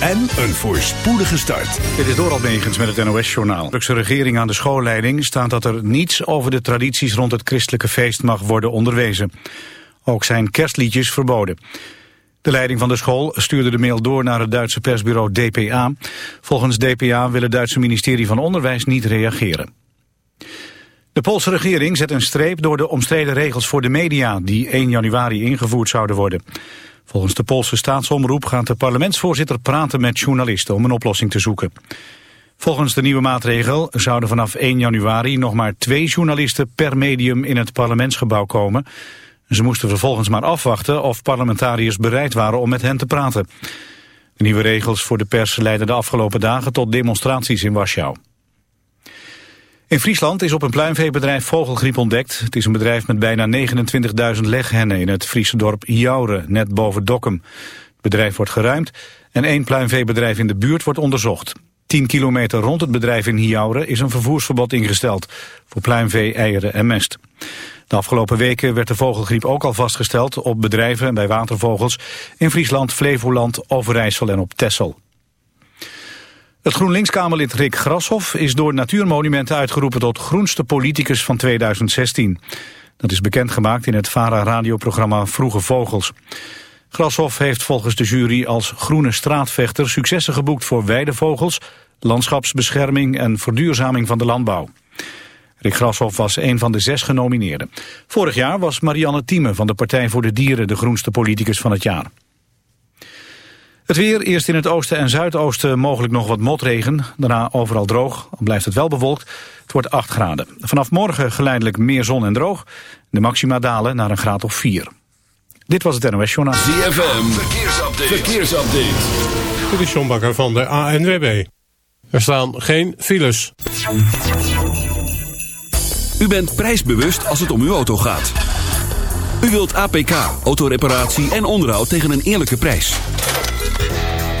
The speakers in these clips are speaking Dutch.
en een voorspoedige start. Dit is Doral Megens met het NOS-journaal. De regering aan de schoolleiding staat dat er niets over de tradities rond het christelijke feest mag worden onderwezen. Ook zijn kerstliedjes verboden. De leiding van de school stuurde de mail door naar het Duitse persbureau DPA. Volgens DPA wil het Duitse ministerie van Onderwijs niet reageren. De Poolse regering zet een streep door de omstreden regels voor de media... die 1 januari ingevoerd zouden worden. Volgens de Poolse staatsomroep gaat de parlementsvoorzitter praten met journalisten... om een oplossing te zoeken. Volgens de nieuwe maatregel zouden vanaf 1 januari... nog maar twee journalisten per medium in het parlementsgebouw komen... Ze moesten vervolgens maar afwachten of parlementariërs bereid waren om met hen te praten. De nieuwe regels voor de pers leidden de afgelopen dagen tot demonstraties in Warschau. In Friesland is op een pluimveebedrijf vogelgriep ontdekt. Het is een bedrijf met bijna 29.000 leghennen in het Friese dorp Jouren, net boven Dokkum. Het bedrijf wordt geruimd en één pluimveebedrijf in de buurt wordt onderzocht. 10 kilometer rond het bedrijf in Hiauren is een vervoersverbod ingesteld voor pluimvee, eieren en mest. De afgelopen weken werd de vogelgriep ook al vastgesteld op bedrijven en bij watervogels in Friesland, Flevoland, Overijssel en op Texel. Het GroenLinks-Kamerlid Rick Grashoff is door Natuurmonumenten uitgeroepen tot groenste politicus van 2016. Dat is bekendgemaakt in het VARA-radioprogramma Vroege Vogels. Grashoff heeft volgens de jury als groene straatvechter successen geboekt voor weidevogels, landschapsbescherming en verduurzaming van de landbouw. Rick Grashoff was een van de zes genomineerden. Vorig jaar was Marianne Thieme van de Partij voor de Dieren de groenste politicus van het jaar. Het weer, eerst in het oosten en zuidoosten mogelijk nog wat motregen. Daarna overal droog, dan blijft het wel bewolkt. Het wordt 8 graden. Vanaf morgen geleidelijk meer zon en droog. De maxima dalen naar een graad of 4. Dit was het NOS Journaal. ZFM, verkeersupdate. verkeersupdate. Dit is John Bakker van de ANWB. Er staan geen files. U bent prijsbewust als het om uw auto gaat. U wilt APK, autoreparatie en onderhoud tegen een eerlijke prijs.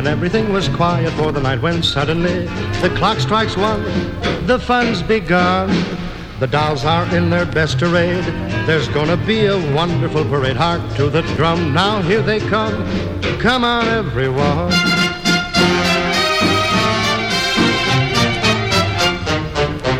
And everything was quiet for the night when suddenly the clock strikes one. The fun's begun. The dolls are in their best array. There's gonna be a wonderful parade. Hark to the drum, now here they come. Come on, everyone.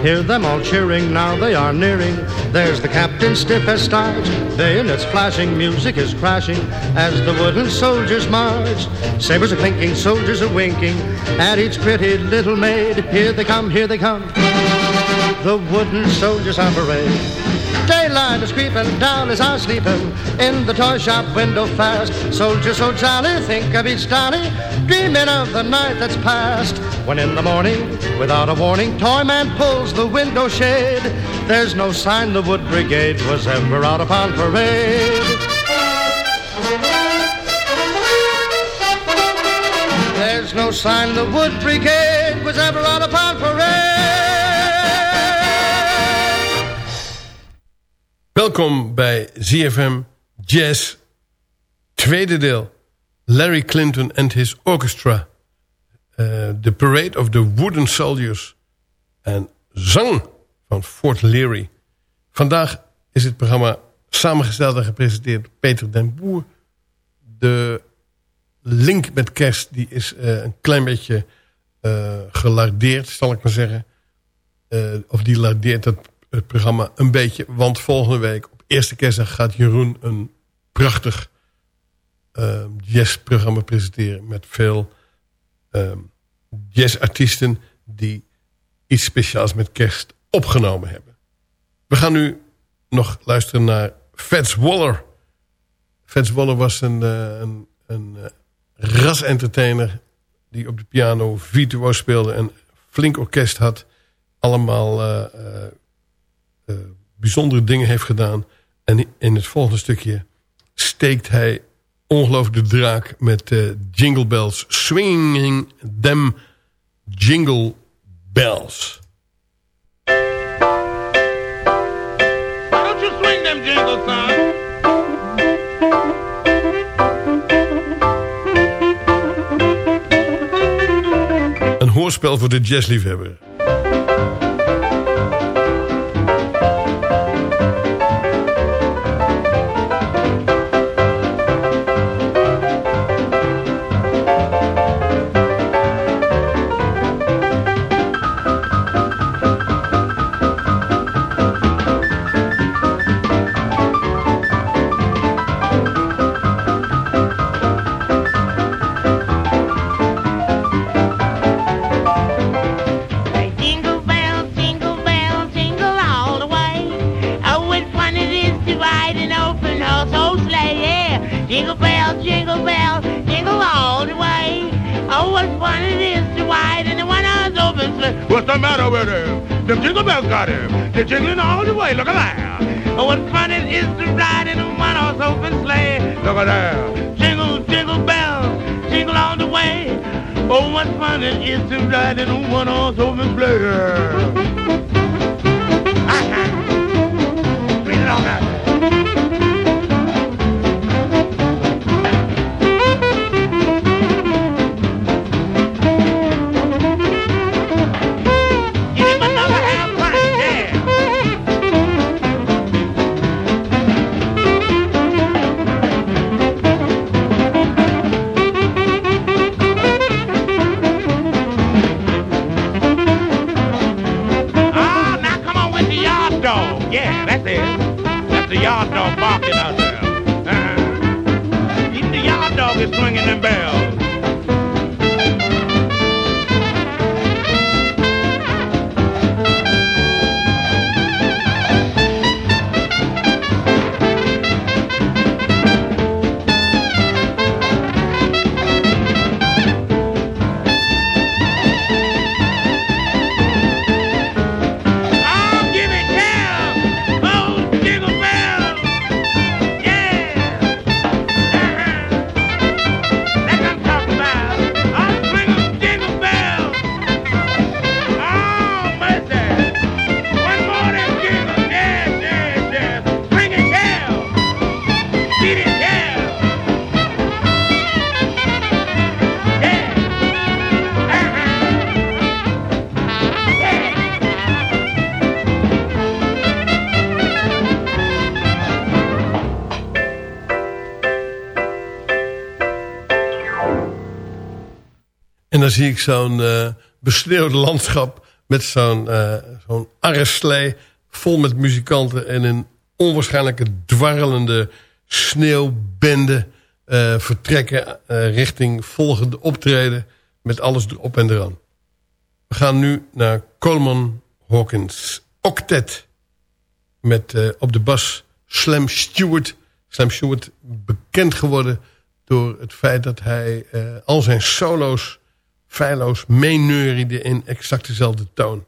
Hear them all cheering, now they are nearing. There's the captain stiff as starch. Bayonets flashing, music is crashing as the wooden soldiers march. Sabers are clinking, soldiers are winking at each pretty little maid. Here they come, here they come. The wooden soldiers on parade. Daylight is creeping, dollies are sleeping in the toy shop window fast. Soldiers so jolly, think of each dolly, dreaming of the night that's past. When in the morning, without a warning, toy man pulls the window shade. There's no sign the Wood Brigade was ever out upon parade. There's no sign the Wood Brigade was ever out upon parade. Welkom bij ZFM Jazz, tweede deel. Larry Clinton and his orchestra. Eh, The Parade of the Wooden Soldiers. En zang van Fort Leary. Vandaag is het programma samengesteld en gepresenteerd door Peter den Boer. De link met kerst die is eh, een klein beetje eh, gelardeerd, zal ik maar zeggen. Of die lardeert het, programma een beetje. Want volgende week op eerste kerstdag gaat Jeroen een prachtig jazzprogramma presenteren. Met veel eh, jazzartiesten die iets speciaals met kerst opgenomen hebben. We gaan nu nog luisteren naar Fats Waller. Fats Waller was een, eh, een, een eh, ras-entertainer... die op de piano virtuoos speelde... en flink orkest had. Allemaal eh, bijzondere dingen heeft gedaan. En in het volgende stukje steekt hij ongelooflijk de draak... met eh, Jingle Bells. Swinging them Jingle Bells. Don't you swing them jingles, son? Een hoorspel voor de jazzliefhebber. They're jingling all the way. Look at that. Oh, what fun it is to ride in a one-horse open sleigh. Look at that. Jingle, jingle bells, jingle all the way. Oh, what fun it is to ride in a one-horse open sleigh. Zie ik zo'n eh besneeuwd landschap met zo'n eh zo'n arreslee vol met muzikanten en een onwaarschijnlijke dwarrelende sneeuwbende eh, vertrekken richting volgende optreden met alles erop en eraan. We gaan nu naar Coleman Hawkins Octet met op de bas Slam Stewart. Slam Stewart bekend geworden door het feit dat hij al zijn solo's feilloos meeneuriede in exact dezelfde toon.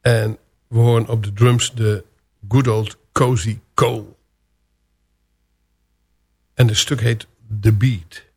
En we horen op de drums de good old Cozy Cole. En het stuk heet The Beat.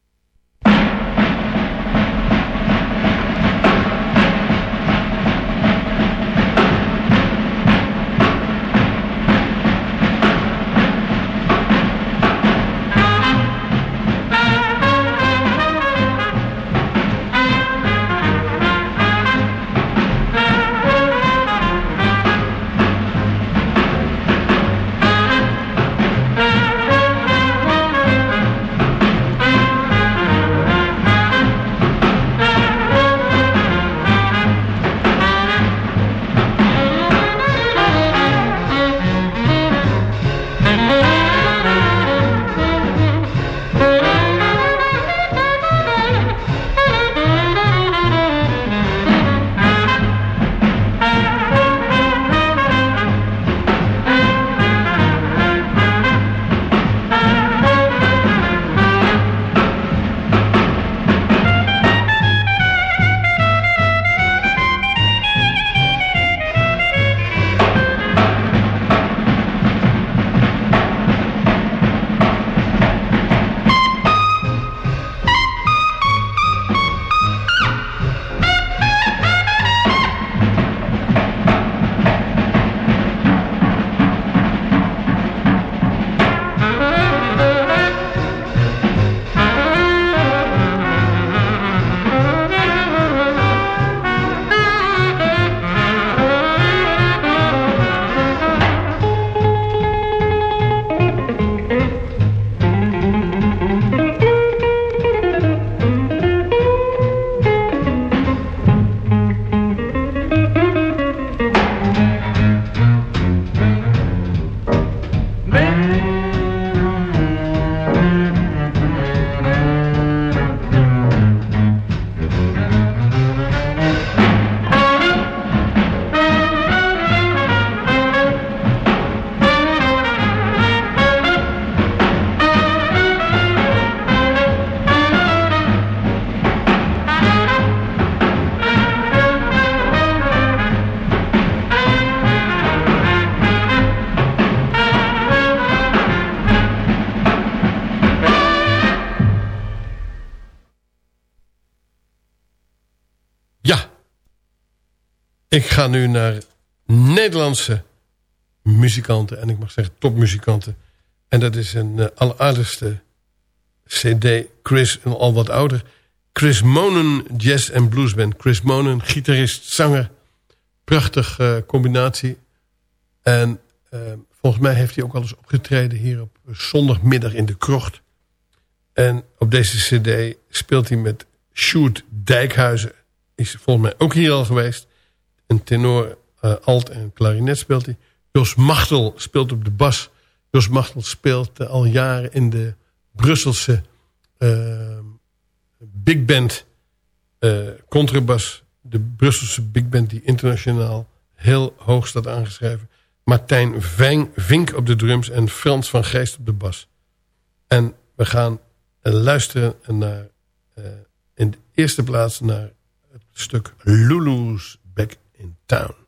Ik ga nu naar Nederlandse muzikanten. En ik mag zeggen topmuzikanten. En dat is een uh, alleraardigste cd. Chris, al wat ouder. Chris Monen Jazz en Blues Band. Chris Monen, gitarist, zanger. Prachtige combinatie. En uh, volgens mij heeft hij ook al eens opgetreden hier op zondagmiddag in de krocht. En op deze cd speelt hij met Sjoerd Dijkhuizen. Is volgens mij ook hier al geweest. Een tenor, uh, alt en klarinet speelt hij. Jos Machtel speelt op de bas. Jos Machtel speelt uh, al jaren in de Brusselse uh, big band contrabas. De Brusselse big band die internationaal heel hoog staat aangeschreven. Martijn Vink op de drums en Frans van Geest op de bas. En we gaan luisteren naar, in de eerste plaats naar het stuk Lulu's in Town.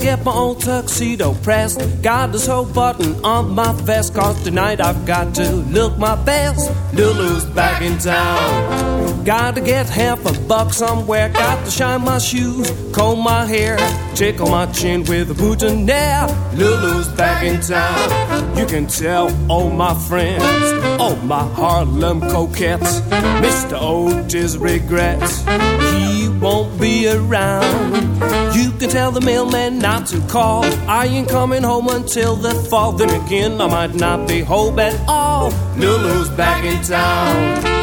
Get my old tuxedo pressed. Got this whole button on my vest. Cause tonight I've got to look my best. Lulu's back in town. Gotta get half a buck somewhere. Got to shine my shoes, comb my hair, tickle my chin with a boutonniere. Lulu's back in town. You can tell all my friends, all my Harlem coquettes. Mr. Otis regrets he won't be around. You can tell the mailman not to call. I ain't coming home until the fall. Then again, I might not be home at all. Lulu's back in town.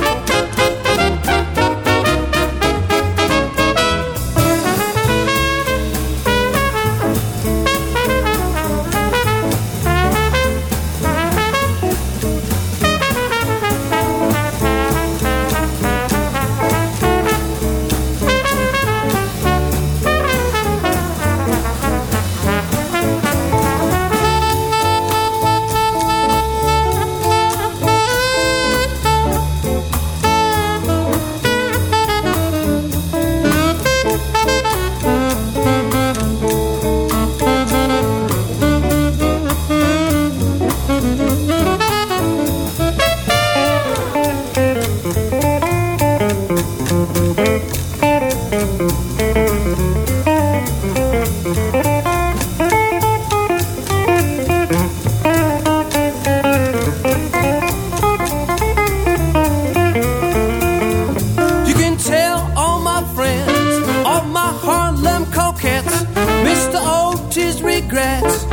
Regrets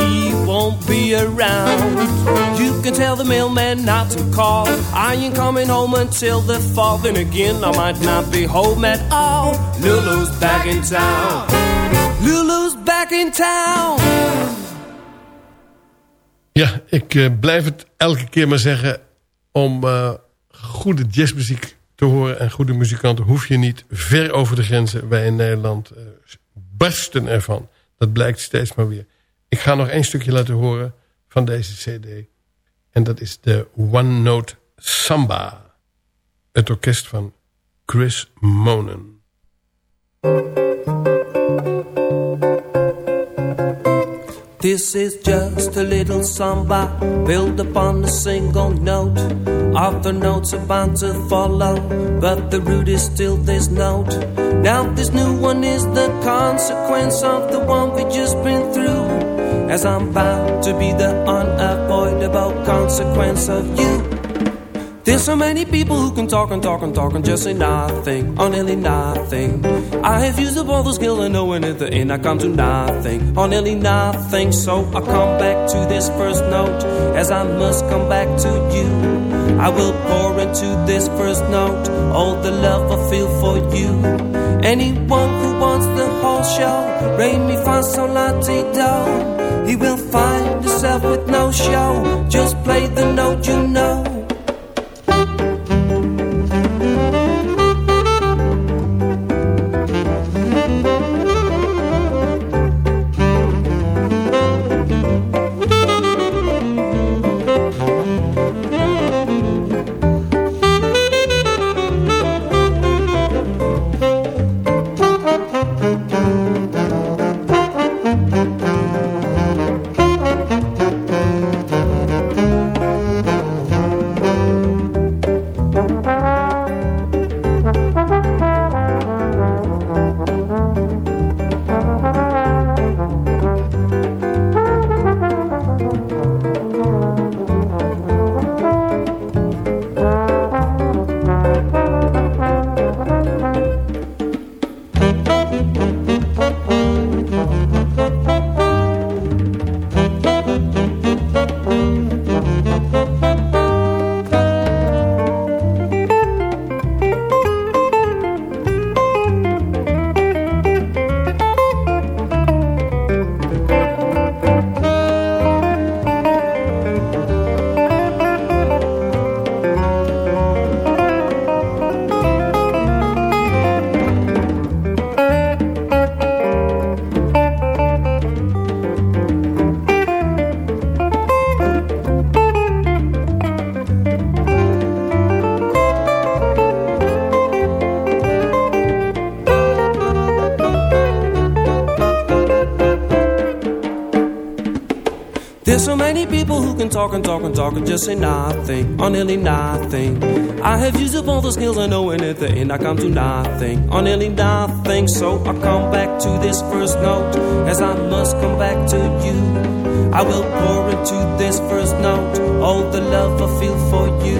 he won't be around. You can tell the mailman not to call. I ain't coming home until the fall. Then again, I might not be home at all. Lulu's back in town. Lulu's back in town. Ja, ik eh, blijf het elke keer maar zeggen. Om eh, goede jazzmuziek te horen en goede muzikanten... hoef je niet ver over de grenzen. Wij in Nederland eh, barsten ervan. Dat blijkt steeds maar weer. Ik ga nog één stukje laten horen van deze cd. En dat is de One Note Samba. Het orkest van Chris Monen. This is just a little samba built upon a single note. Other notes are bound to follow, but the root is still this note. Now, this new one is the consequence of the one we just been through. As I'm bound to be the unavoidable consequence of you. There's so many people who can talk and talk and talk and just say nothing, or nearly nothing. I have used up all the skill and at the end I come to nothing, or nearly nothing. So I come back to this first note, as I must come back to you. I will pour into this first note all the love I feel for you. Anyone who wants the whole show, re me fa sol la ti. He will find himself with no show. Just play the note you know. Talking, talking, talk and talk and talk and just say nothing, or nearly nothing. I have used up all the skills I know, and at the end I come to nothing, or nearly nothing. So I come back to this first note, as I must come back to you. I will pour into this first note all the love I feel for you.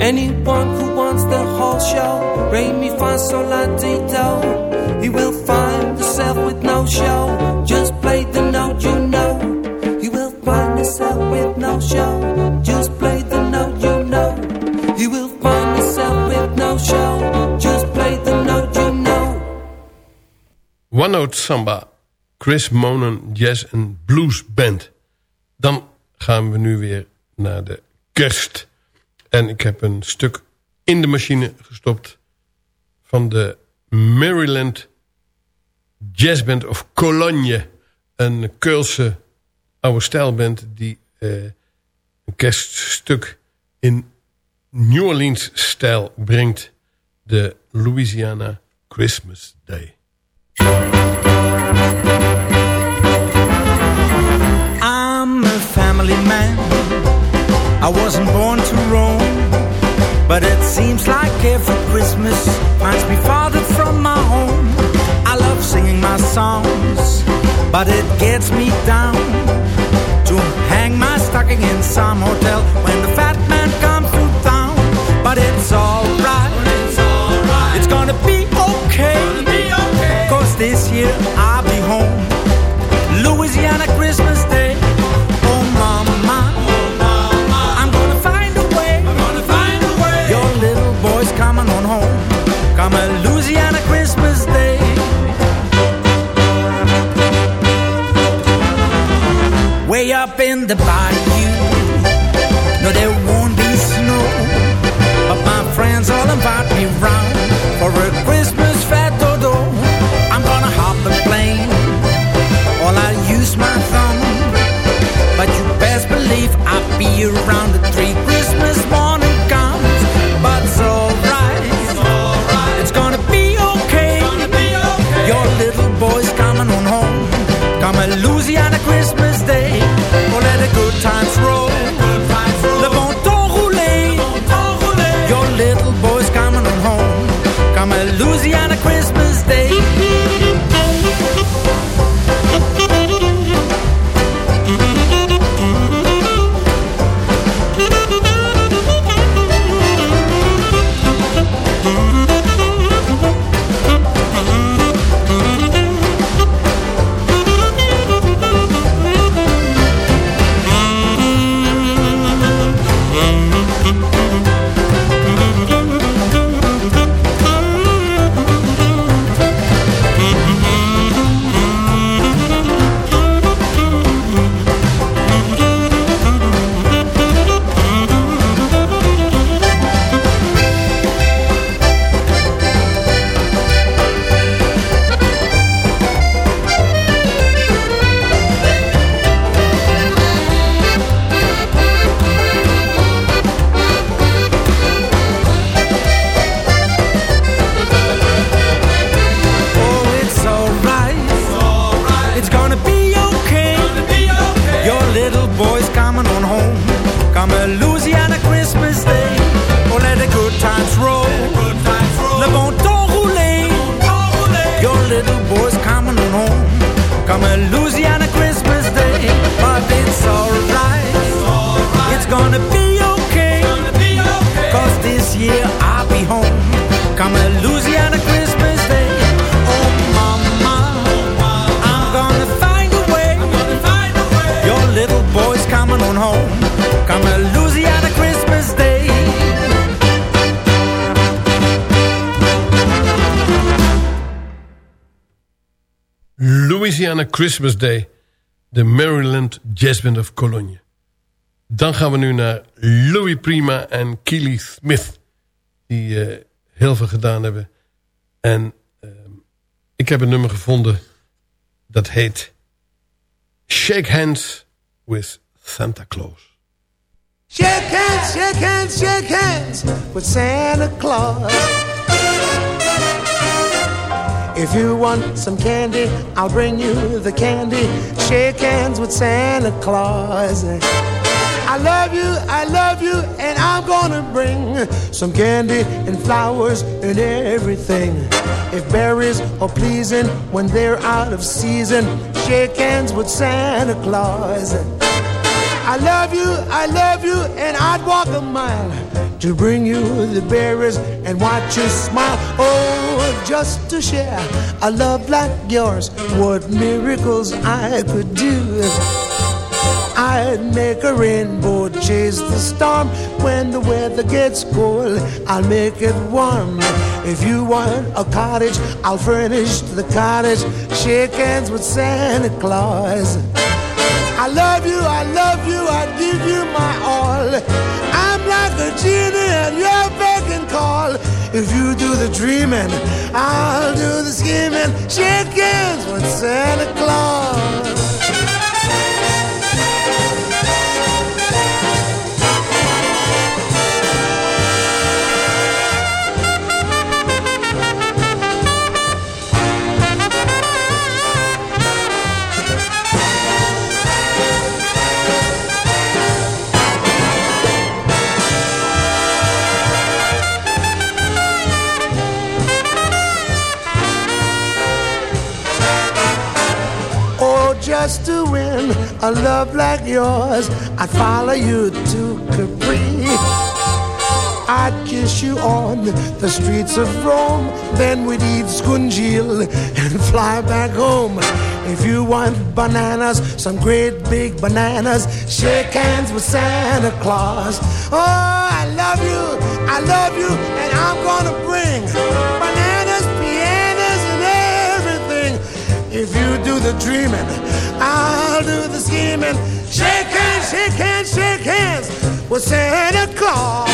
Anyone who wants the whole show, bring me fa sol la ti do. Samba. Chris Monen Jazz en Blues Band. Dan gaan we nu weer naar de kerst. En ik heb een stuk in de machine gestopt... van de Maryland Jazzband of Cologne. Een Keulse oude stijlband... die eh, een kerststuk in New Orleans stijl brengt. De Louisiana Christmas Day. I'm a family man. I wasn't born to roam, but it seems like every Christmas finds me farther from my home. I love singing my songs, but it gets me down to hang my stocking in some hotel when the fat man comes to town. But it's alright, it's gonna be okay, cause this year be home. Louisiana Christmas Day. Oh mama, oh mama, I'm gonna find a way. Your little boy's coming on home. Come a Louisiana Christmas Day. Way up in the bayou, Louisiana Christmas Day. De Maryland Jazzband of Cologne. Dan gaan we nu naar Louis Prima en Keely Smith. Die eh, heel veel gedaan hebben. En ehm, ik heb een nummer gevonden. Dat heet Shake Hands with Santa Claus. Shake hands, shake hands, shake hands with Santa Claus. If you want some candy, I'll bring you the candy. Shake hands with Santa Claus. I love you, I love you, and I'm gonna bring some candy and flowers and everything. If berries are pleasing when they're out of season, shake hands with Santa Claus. I love you, I love you, and I'd walk a mile to bring you the berries and watch you smile. Oh, just to share a love like yours, what miracles I could do. I'd make a rainbow chase the storm. When the weather gets cold, I'll make it warm. If you want a cottage, I'll furnish the cottage. Shake hands with Santa Claus. I love you, I love you, I give you my all. I'm like a genie and you're and call. If you do the dreaming, I'll do the scheming. Shake hands with Santa Claus. Love like yours, I'd follow you to Capri. I'd kiss you on the streets of Rome. Then we'd eat scungil and fly back home. If you want bananas, some great big bananas, shake hands with Santa Claus. Oh, I love you, I love you, and I'm gonna bring bananas, pianos, and everything. If you do the dreaming, I'll do the scheming. Shake hands, shake hands, shake hands with Santa Claus.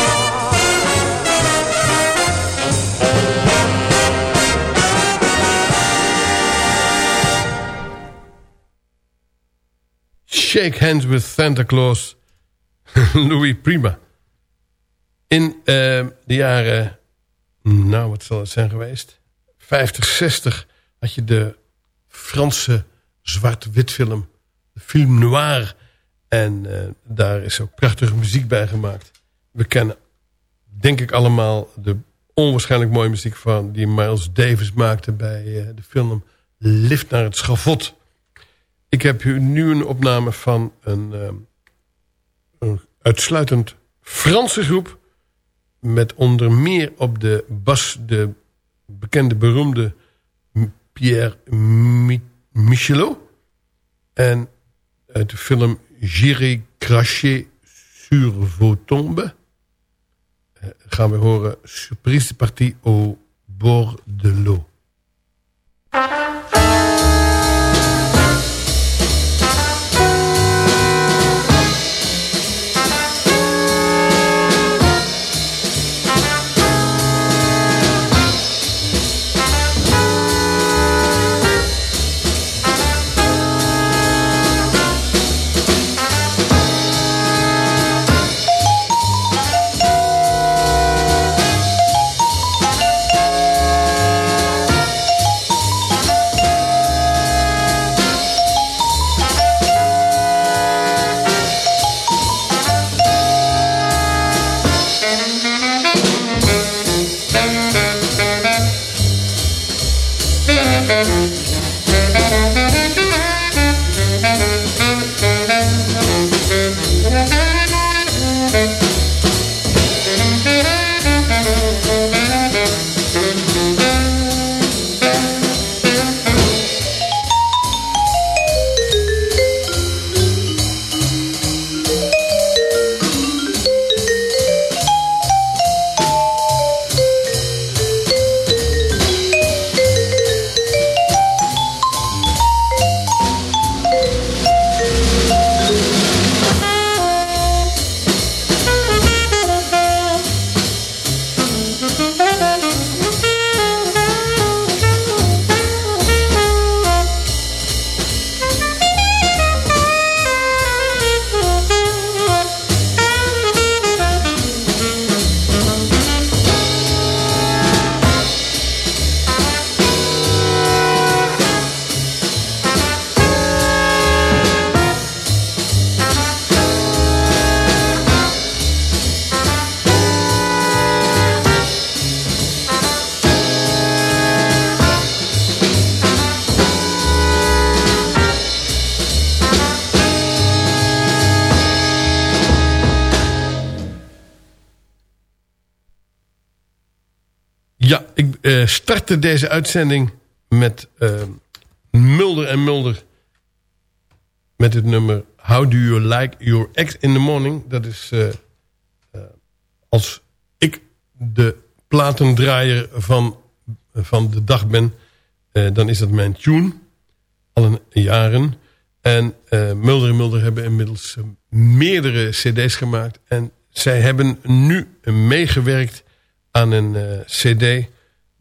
Shake Hands with Santa Claus. Louis Prima. In uh, de jaren... Nou, wat zal het zijn geweest? 50, 60 had je de Franse zwart-wit film. Noir. En uh, daar is ook prachtige muziek bij gemaakt. We kennen, denk ik allemaal... de onwaarschijnlijk mooie muziek van... die Miles Davis maakte bij uh, de film Lift naar het Schavot... Ik heb nu een opname van een, uh, een, uitsluitend Franse groep... met onder meer op de bas de bekende beroemde Pierre Mi Michelot... en uit de film J'irai cracher sur vos tombes... Uh, gaan we horen Surprise partie au bord de l'eau. Startte deze uitzending met eh, Mulder en Mulder. Met het nummer How Do You Like Your Ex in the Morning. Dat is eh, eh, als ik de platendraaier van, van de dag ben. dan is dat mijn tune. Al een jaren. En Mulder en Mulder hebben inmiddels meerdere cd's gemaakt. En zij hebben nu meegewerkt aan een cd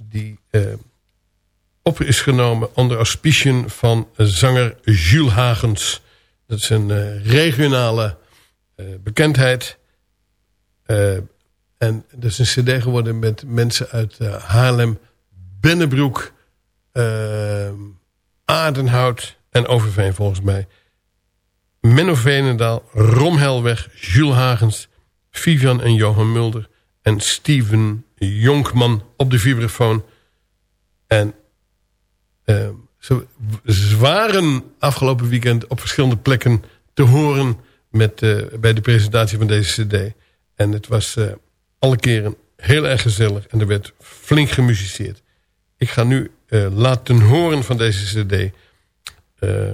die eh, op is genomen onder auspiciën van zanger Jules Hagens. Dat is een eh, regionale eh, bekendheid. En dat is een cd geworden met mensen uit Haarlem, Bennebroek, Aardenhout en Overveen volgens mij. Menno Veenendaal, Rom Helweg, Jules Hagens, Vivian en Johan Mulder... en Steven Jonkman op de vibrafoon. En eh, ze, ze waren afgelopen weekend op verschillende plekken te horen... Met, eh, bij de presentatie van deze cd. En het was eh, alle keren heel erg gezellig en er werd flink gemusiceerd. Ik ga nu eh, laten horen van deze cd... eh,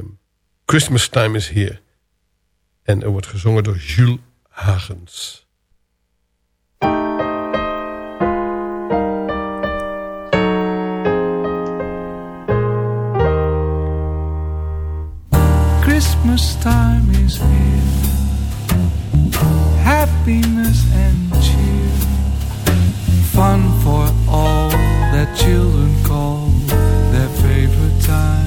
Christmas Time is Here... En er wordt gezongen door Jules Hagens. Christmas time is here. Happiness and cheer. Fun for all that children call their favorite time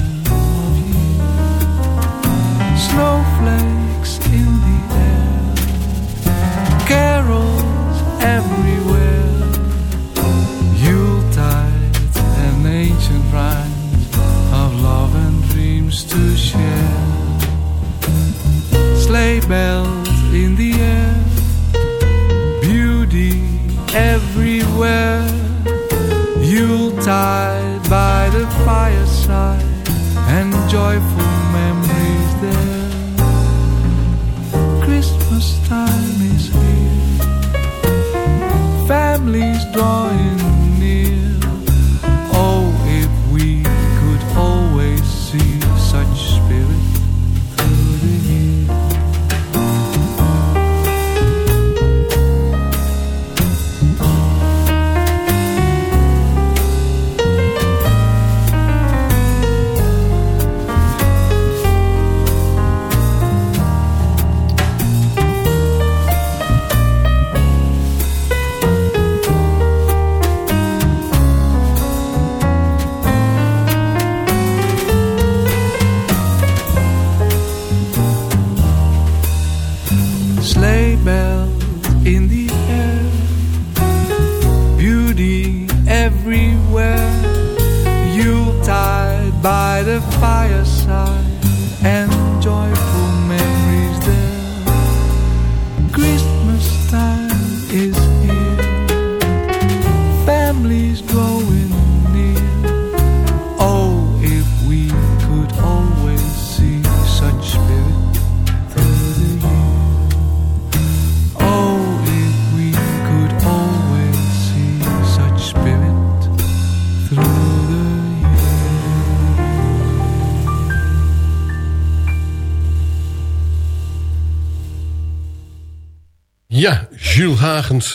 sleigh bells in the air, beauty everywhere. Yuletide by the fireside,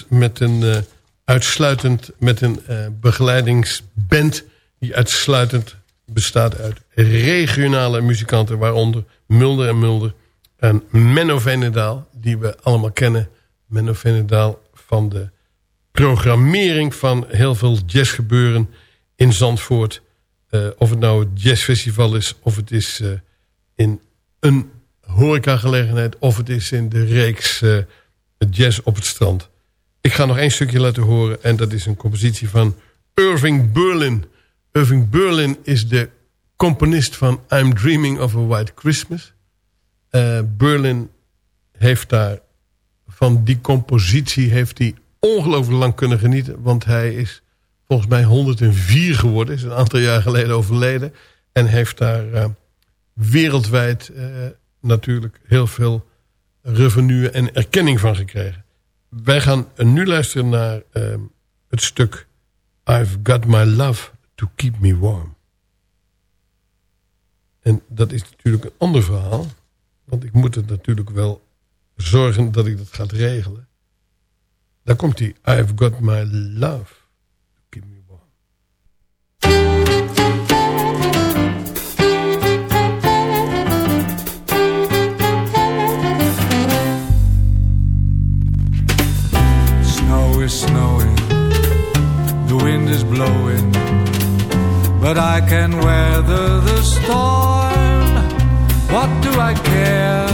Met een eh, uitsluitend met een eh, begeleidingsband die uitsluitend bestaat uit regionale muzikanten, waaronder Mulder en Mulder en Menno Venendaal, die we allemaal kennen. Menno Venendaal van de programmering van heel veel jazzgebeuren in Zandvoort. Eh, of het nou het jazzfestival is, of het is in een horecagelegenheid... of het is in de reeks jazz op het strand. Ik ga nog één stukje laten horen en dat is een compositie van Irving Berlin. Irving Berlin is de componist van I'm Dreaming of a White Christmas. Eh, Berlin heeft daar van die compositie heeft hij ongelooflijk lang kunnen genieten. Want hij is volgens mij 104 geworden. Is een aantal jaar geleden overleden. En heeft daar eh, wereldwijd eh, natuurlijk heel veel revenue en erkenning van gekregen. Wij gaan nu luisteren naar eh, het stuk I've got my love to keep me warm. En dat is natuurlijk een ander verhaal. Want ik moet het natuurlijk wel zorgen dat ik dat ga regelen. Daar komt hij. I've got my love is blowing, but I can weather the storm. What do I care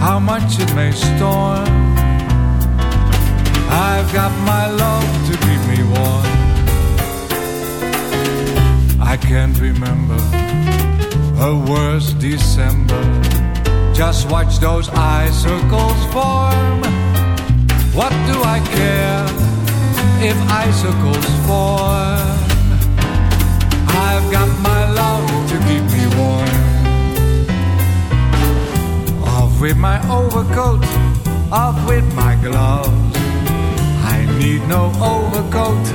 how much it may storm? I've got my love to keep me warm. I can't remember a worse December. Just watch those icicles form. What do I care if icicles form? I've got my love to keep me warm. Off with my overcoat, off with my gloves. I need no overcoat,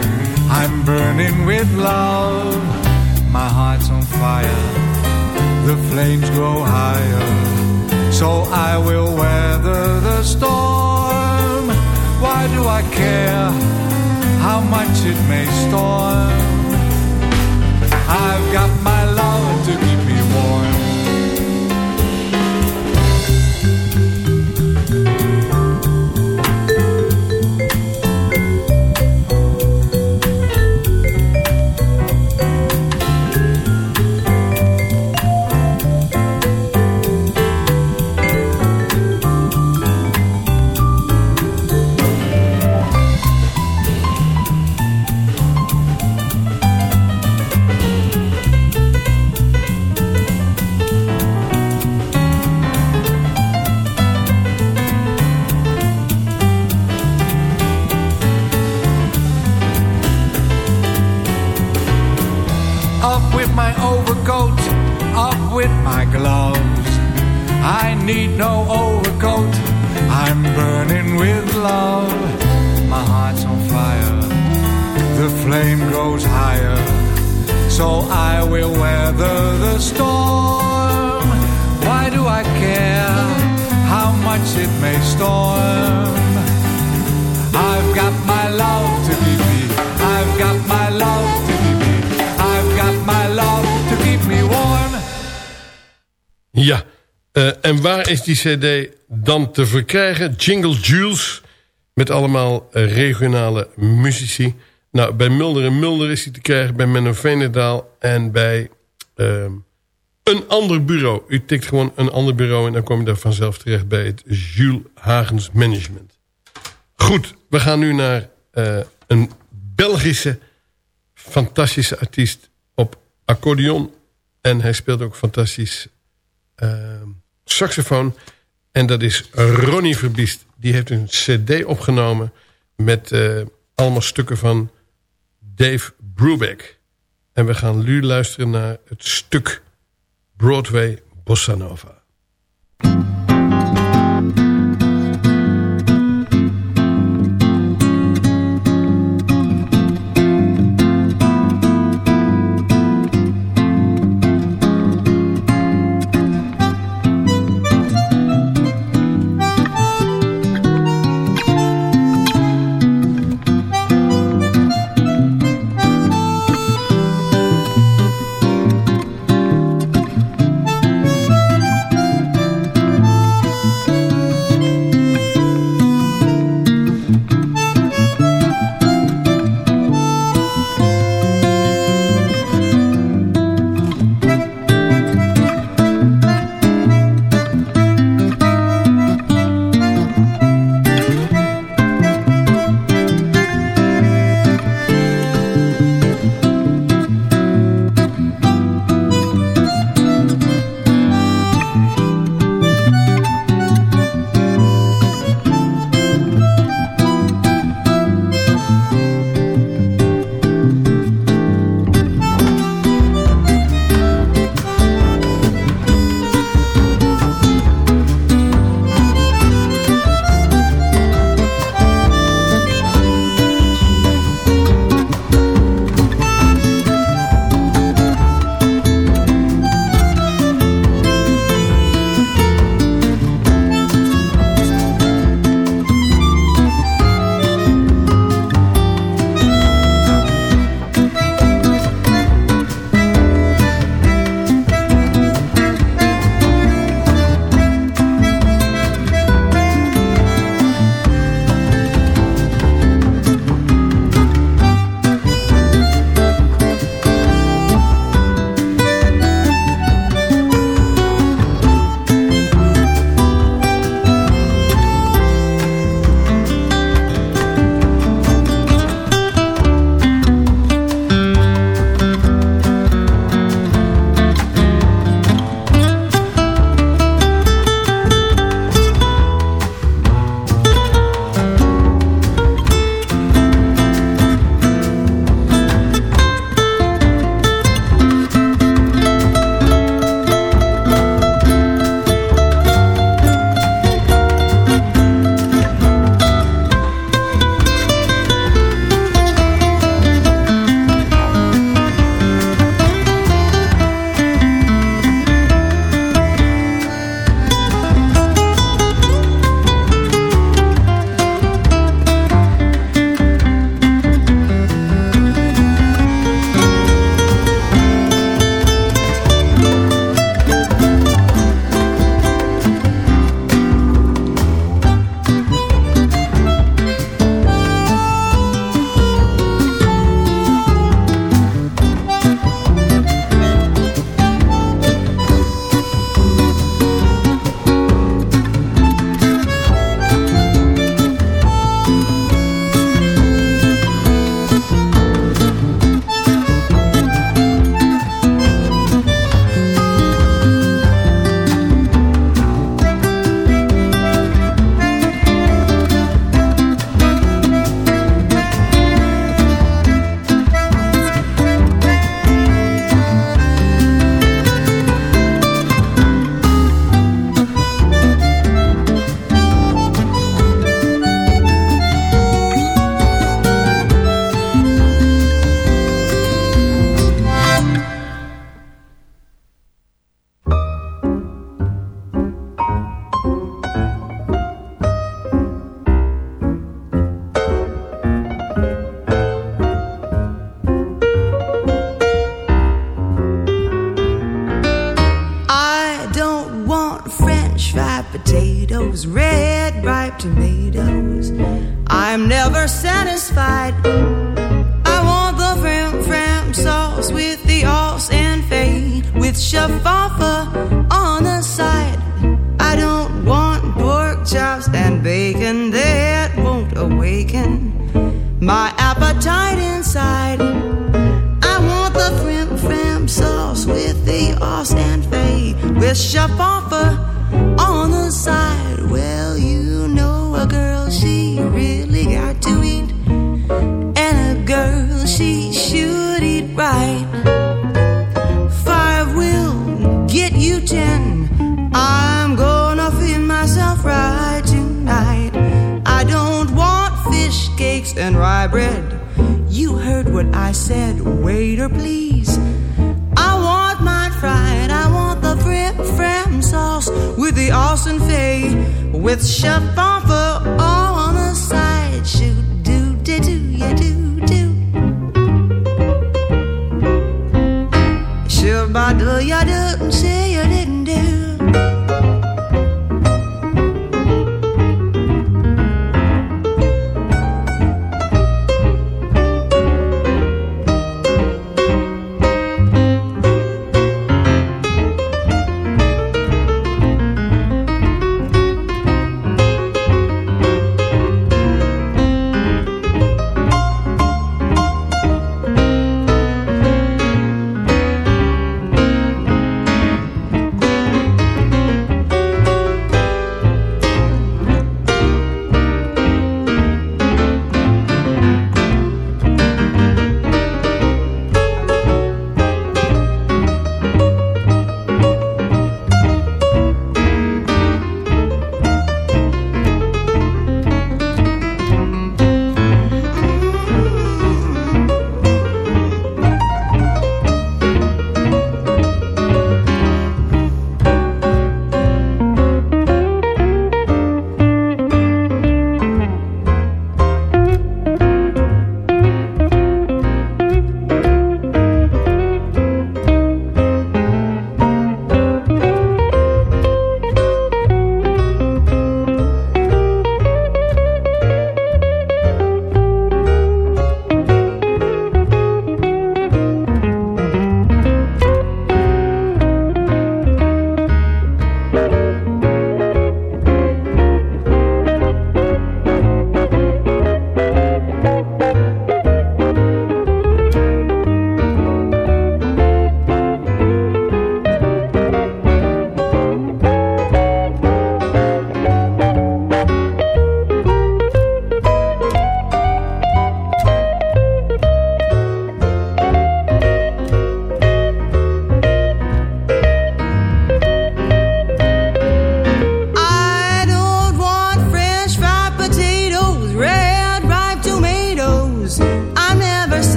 I'm burning with love. My heart's on fire, the flames grow higher. So I will weather the storm. Why do I care how much it may storm? I've got my I will weather the storm. Why do I care how much it may storm? I've got my love to keep me. I've got my love to keep me. I've got my love to keep me warm. Ja, eh, en waar is die cd dan te verkrijgen? Jingle Jules, met allemaal eh, regionale muzici. Nou, bij Mulder en Mulder is hij te krijgen, bij Menno Venendaal en bij ehm, een ander bureau. U tikt gewoon een ander bureau en dan kom je daar vanzelf terecht bij het Jules Hagens Management. Goed, we gaan nu naar eh, een Belgische fantastische artiest op accordeon. En hij speelt ook fantastisch eh, saxofoon. En dat is Ronnie Verbiest. Die heeft een cd opgenomen met eh, allemaal stukken van Dave Brubeck. En we gaan nu luisteren naar het stuk Broadway Bossa Nova.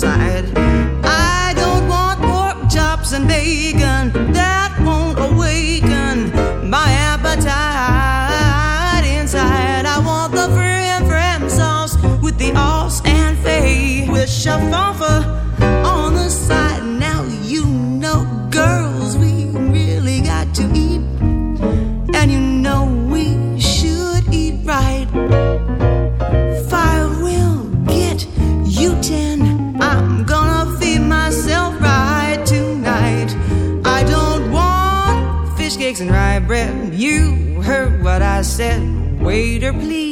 side eh, said, waiter, please.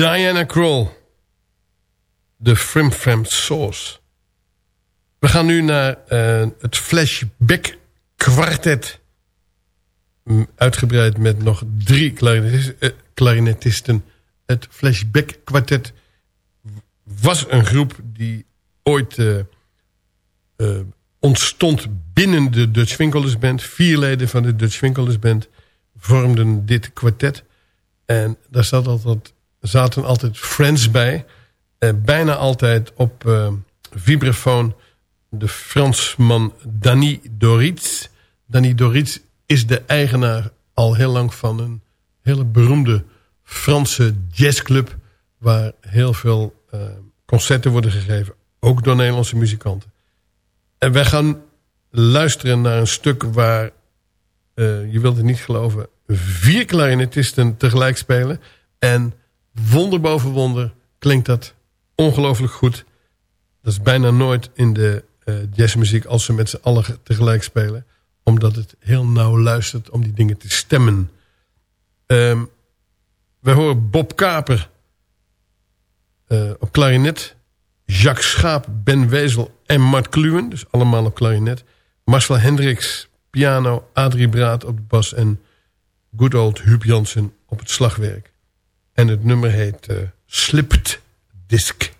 Diana Kroll. De Frim Fram Sauce. We gaan nu naar eh, het Flashback Quartet. Mm, uitgebreid met nog drie eh, klarinetisten. Het Flashback Quartet was een groep die ooit eh, ontstond binnen de Dutch Winkelers Band. Vier leden van de Dutch Winkelers Band vormden dit kwartet. En daar zat altijd zaten altijd Friends bij. en bijna altijd op eh, vibrafoon de Fransman Danny Doritz. Danny Doritz is de eigenaar al heel lang van een hele beroemde Franse jazzclub... waar heel veel eh, concerten worden gegeven, ook door Nederlandse muzikanten. En wij gaan luisteren naar een stuk waar, eh, je wilt het niet geloven... vier clarinetisten tegelijk spelen... en wonder boven wonder klinkt dat ongelooflijk goed. Dat is bijna nooit in de uh, jazzmuziek als ze met z'n allen tegelijk spelen. Omdat het heel nauw luistert om die dingen te stemmen. Um, we horen Bob Kaper uh, op klarinet. Jacques Schaap, Ben Wezel en Mart Kluwen. Dus allemaal op klarinet. Marcel Hendricks, piano. Adrie Braat op de bas. En good old Huub Jansen op het slagwerk. En het nummer heet uh, Slipped Disc.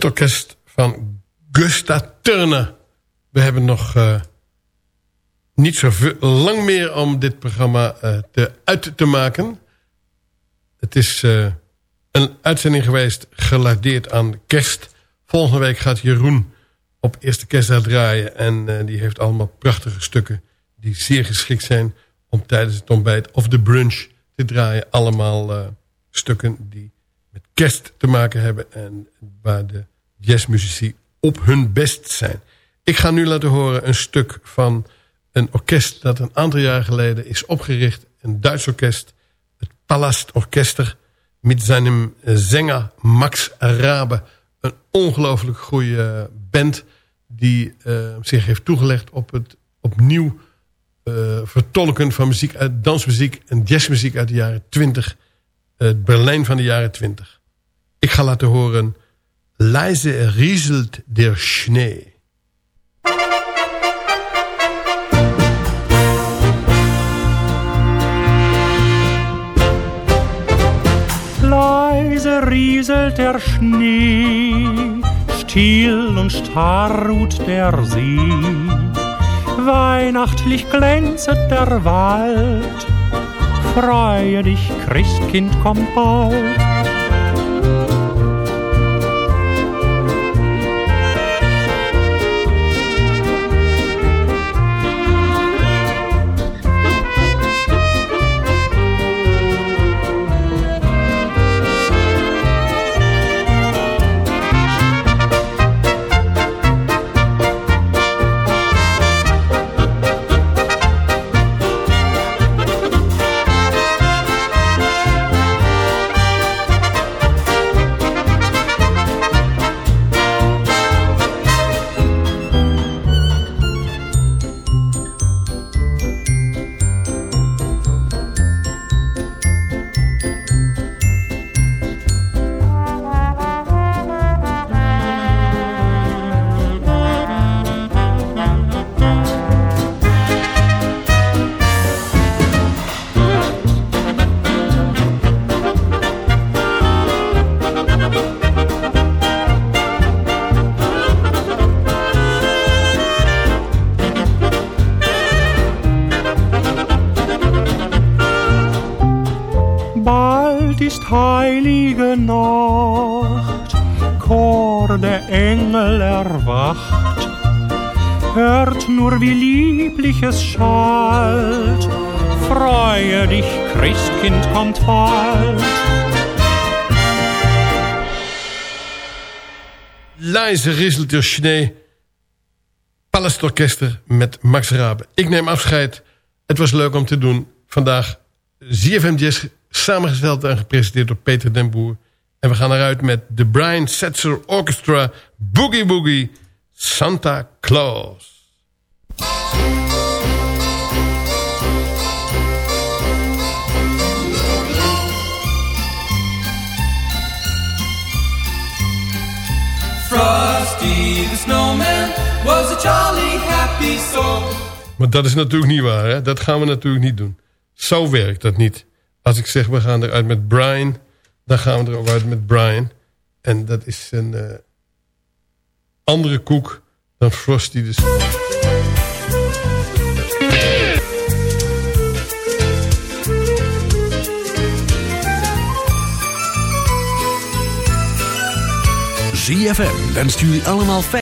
Het orkest van Gusta Turner. We hebben nog uh, niet zo lang meer om dit programma uh, te, uit te maken. Het is uh, een uitzending geweest gelardeerd aan kerst. Volgende week gaat Jeroen op eerste kerstdag draaien. En die heeft allemaal prachtige stukken die zeer geschikt zijn... om tijdens het ontbijt of de brunch te draaien. Allemaal stukken die met kerst te maken hebben... en waar de jazzmuzici op hun best zijn. Ik ga nu laten horen een stuk van een orkest... dat een aantal jaar geleden is opgericht. Een Duits orkest, het Palast Orkester... met zijn zanger Max Rabe. Een ongelooflijk goede band... die uh, zich heeft toegelegd op het opnieuw vertolken van muziek uit dansmuziek en jazzmuziek uit de jaren 20 het Berlijn van de jaren 20. Ik ga laten horen... Leise rieselt der Schnee. Leise rieselt der Schnee, still und starr ruht der See. Weihnachtlich glänzet der Wald, freue dich, Christkind kommt bald. Lieblich es schallt, freue dich, Christkind kommt bald. Leise Palestorkester met Max Rabe. Ik neem afscheid. Het was leuk om te doen. Vandaag ZFM Jazz Samengesteld en gepresenteerd door Peter den Boer. En we gaan eruit met de Brian Setzer Orchestra Boogie Boogie Santa Claus. Frosty the Snowman was a jolly happy soul. Maar dat is natuurlijk niet waar, hè? Dat gaan we natuurlijk niet doen. Zo werkt dat niet. Als ik zeg we gaan eruit met Brian, dan gaan we eruit met Brian. En dat is een uh, andere koek dan Frosty dus. ZFM wenst jullie allemaal fijn.